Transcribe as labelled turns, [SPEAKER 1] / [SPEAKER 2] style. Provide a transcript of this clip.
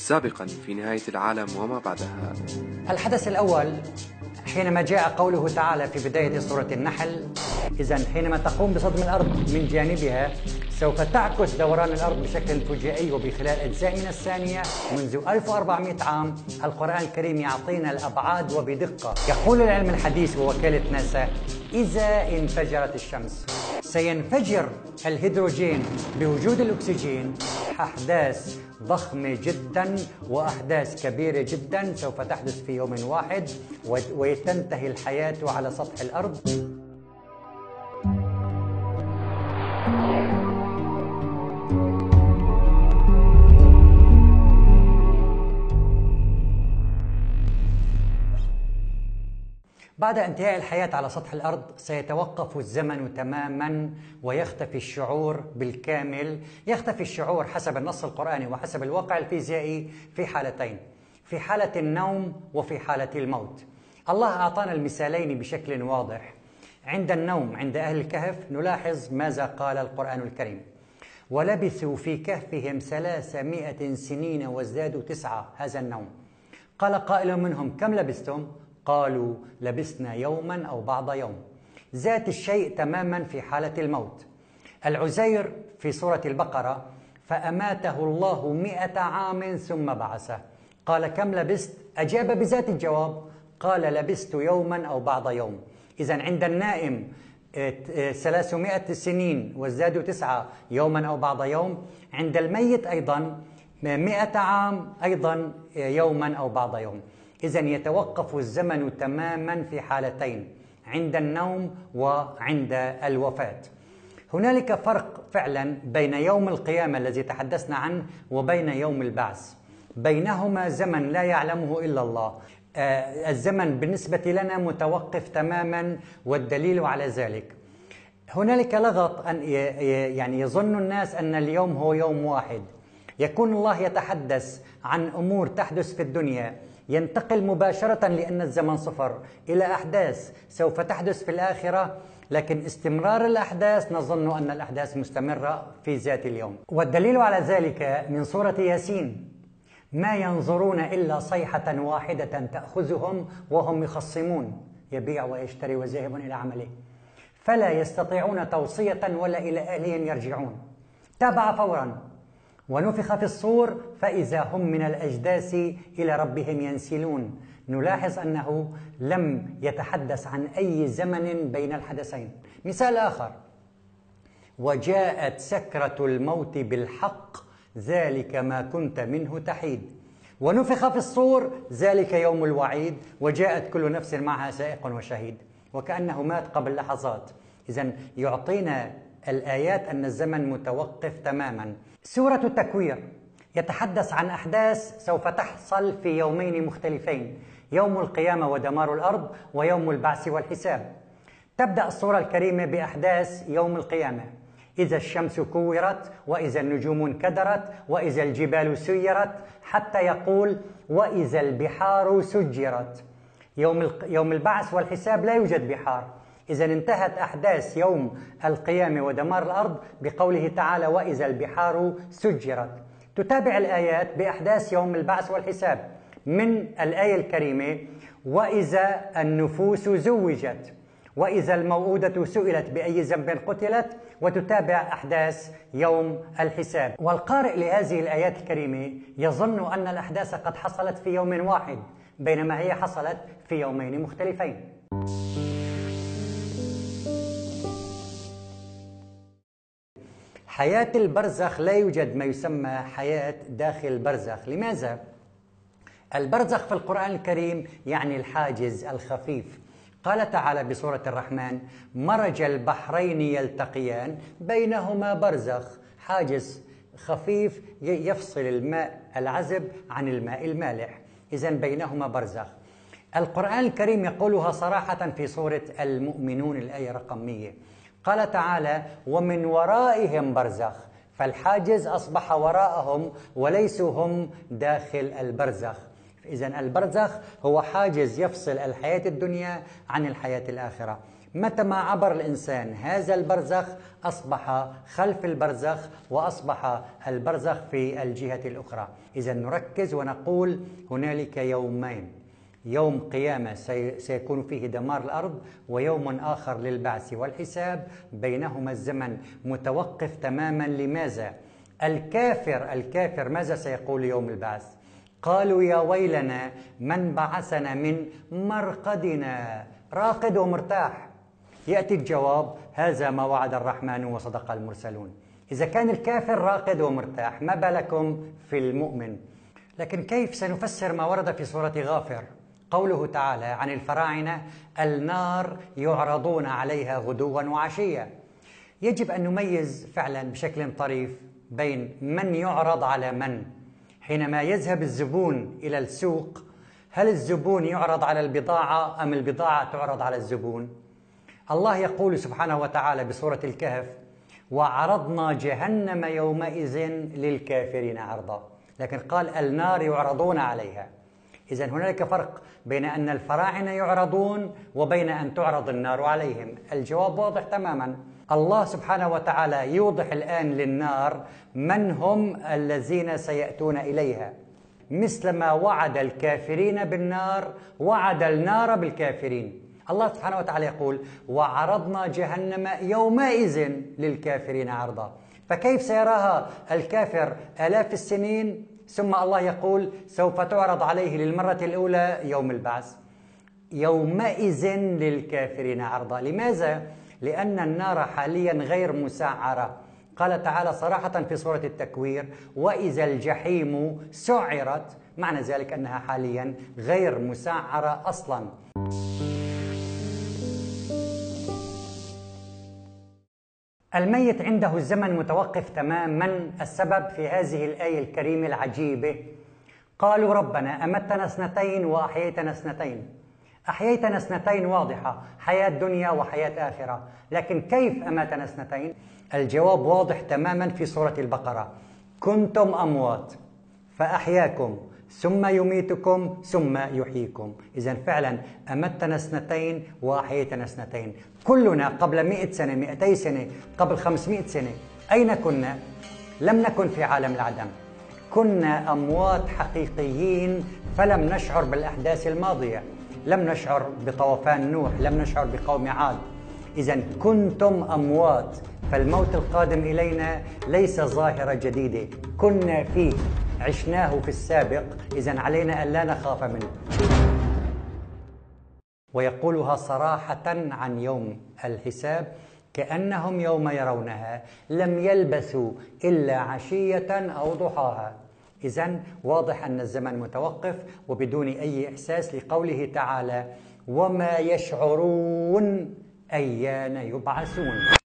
[SPEAKER 1] سابقا في نهاية العالم وما بعدها.
[SPEAKER 2] الحدث الأول حينما جاء قوله تعالى في بداية سورة النحل إذا حينما تقوم بصدم الأرض من جانبها سوف تعكس دوران الأرض بشكل فجائي وبخلال أجزاء من الثانية منذ 1400 عام القرآن الكريم يعطينا الأبعاد وبدقة. يقول العلم الحديث ووكالة ناسا إذا انفجرت الشمس سينفجر الهيدروجين بوجود الأكسجين أحداث ضخمة جدا وأحداث كبيرة جدا سوف تحدث في يوم واحد وتنتهي الحياة على سطح الأرض. بعد انتهاء الحياة على سطح الأرض سيتوقف الزمن تماما ويختفي الشعور بالكامل. يختفي الشعور حسب النص القرآني وحسب الواقع الفيزيائي في حالتين في حالة النوم وفي حالة الموت. الله أعطانا المثالين بشكل واضح. عند النوم عند أهل الكهف نلاحظ ماذا قال القرآن الكريم. ولبثوا في كهفهم ثلاثمائة سنين وازدادوا تسعة هذا النوم. قال قائل منهم كم لبثتم؟ قالوا لبسنا يوما أو بعض يوم. ذات الشيء تماما في حالة الموت. العزير في سورة البقرة فأماته الله مئة عام ثم بعثه. قال كم لبست؟ أجاب بذات الجواب قال لبست يوما أو بعض يوم. إذا عند النائم ثلاثمائة سنين وازدادوا تسعة يوما أو بعض يوم. عند الميت أيضا مئة عام أيضا يوما أو بعض يوم. إذا يتوقف الزمن تماما في حالتين عند النوم وعند الوفاة. هنالك فرق فعلا بين يوم القيامة الذي تحدثنا عنه وبين يوم البعث. بينهما زمن لا يعلمه إلا الله. آه الزمن بالنسبة لنا متوقف تماما والدليل على ذلك. هنالك لغط أن يعني يظن الناس أن اليوم هو يوم واحد. يكون الله يتحدث عن أمور تحدث في الدنيا. ينتقل مباشرة لأن الزمن صفر. إلى أحداث سوف تحدث في الآخرة لكن استمرار الأحداث نظن أن الأحداث مستمرة في ذات اليوم. والدليل على ذلك من سورة ياسين. ما ينظرون إلا صيحة واحدة تأخذهم وهم يخصمون. يبيع ويشتري وذاهب إلى عمله. فلا يستطيعون توصية ولا إلى أهلهم يرجعون. تابع فورا. ونفخ في الصور فإذا هم من الأجداث إلى ربهم ينسلون. نلاحظ أنه لم يتحدث عن أي زمن بين الحدثين. مثال آخر. وجاءت سكرة الموت بالحق ذلك ما كنت منه تحيد. ونفخ في الصور ذلك يوم الوعيد وجاءت كل نفس معها سائق وشهيد. وكأنه مات قبل لحظات. إذا يعطينا الآيات أن الزمن متوقف تماما. سورة التكوير. يتحدث عن أحداث سوف تحصل في يومين مختلفين يوم القيامة ودمار الأرض ويوم البعث والحساب. تبدأ الصورة الكريمة بأحداث يوم القيامة. إذا الشمس كورت وإذا النجوم انكدرت وإذا الجبال سيرت حتى يقول وإذا البحار سجرت. يوم يوم البعث والحساب لا يوجد بحار. إذا انتهت أحداث يوم القيامة ودمار الأرض بقوله تعالى وإذا البحار سجرت. تتابع الآيات بأحداث يوم البعث والحساب من الآية الكريمة وإذا النفوس زوجت وإذا الموءودة سئلت بأي ذنب قتلت وتتابع أحداث يوم الحساب. والقارئ لهذه الآيات الكريمة يظن أن الأحداث قد حصلت في يوم واحد بينما هي حصلت في يومين مختلفين. حياة البرزخ لا يوجد ما يسمى حياة داخل البرزخ. لماذا؟ البرزخ في القرآن الكريم يعني الحاجز الخفيف. قال تعالى بسورة الرحمن مرج البحرين يلتقيان بينهما برزخ. حاجز خفيف يفصل الماء العذب عن الماء المالح. إذا بينهما برزخ. القرآن الكريم يقولها صراحة في سورة المؤمنون الآية رقم 100 قال تعالى ومن ورائهم برزخ. فالحاجز أصبح وراءهم وليسوا هم داخل البرزخ. اذا البرزخ هو حاجز يفصل الحياة الدنيا عن الحياة الآخرة. متى ما عبر الإنسان هذا البرزخ أصبح خلف البرزخ وأصبح البرزخ في الجهة الأخرى. إذا نركز ونقول هنالك يومين. يوم قيامة سيكون فيه دمار الأرض ويوم آخر للبعث والحساب بينهما الزمن متوقف تماما. لماذا؟ الكافر الكافر ماذا سيقول يوم البعث؟ قالوا يا ويلنا من بعثنا من مرقدنا؟ راقد ومرتاح. يأتي الجواب هذا ما وعد الرحمن وصدق المرسلون. إذا كان الكافر راقد ومرتاح ما بالكم في المؤمن؟ لكن كيف سنفسر ما ورد في سورة غافر؟ قوله تعالى عن الفراعنة النار يعرضون عليها غدوا وعشيا يجب أن نميز فعلا بشكل طريف بين من يعرض على من. حينما يذهب الزبون إلى السوق هل الزبون يعرض على البضاعة أم البضاعة تعرض على الزبون؟ الله يقول سبحانه وتعالى بسورة الكهف وعرضنا جهنم يومئذ للكافرين عرضا. لكن قال النار يعرضون عليها. اذا هنالك فرق بين أن الفراعنة يعرضون وبين أن تعرض النار عليهم. الجواب واضح تماما. الله سبحانه وتعالى يوضح الآن للنار من هم الذين سيأتون إليها. مثل ما وعد الكافرين بالنار وعد النار بالكافرين. الله سبحانه وتعالى يقول وعرضنا جهنم يومئذ للكافرين عرضا. فكيف سيراها الكافر؟ آلاف السنين ثم الله يقول سوف تعرض عليه للمرة الأولى يوم البعث. يومئذ للكافرين عرضا لماذا؟ لأن النار حاليا غير مسعرة. قال تعالى صراحة في سورة التكوير وإذا الجحيم سعرت. معنى ذلك أنها حاليا غير مسعرة أصلا. الميت عنده الزمن متوقف تماما السبب في هذه الآية الكريمة العجيبة قالوا ربنا أمتنا اثنتين وأحييتنا اثنتين. أحييتنا اثنتين واضحة حياة دنيا وحياة آخرة. لكن كيف أماتنا اثنتين؟ الجواب واضح تماما في سورة البقرة. كنتم أموات فأحياكم. ثم يميتكم ثم يحييكم. إذا فعلا أمتنا اثنتين وأحييتنا اثنتين. كلنا قبل مئة سنة مئتي سنة قبل خمسمائة سنة أين كنا؟ لم نكن في عالم العدم. كنا أموات حقيقيين فلم نشعر بالأحداث الماضية. لم نشعر بطوفان نوح لم نشعر بقوم عاد. إذا كنتم أموات فالموت القادم إلينا ليس ظاهرة جديدة. كنا فيه. عشناه في السابق إذا علينا أن لا نخاف منه. ويقولها صراحة عن يوم الحساب كأنهم يوم يرونها لم يلبثوا إلا عشية أو ضحاها. إذا واضح أن الزمن متوقف وبدون أي إحساس لقوله تعالى وما يشعرون أيان يبعثون.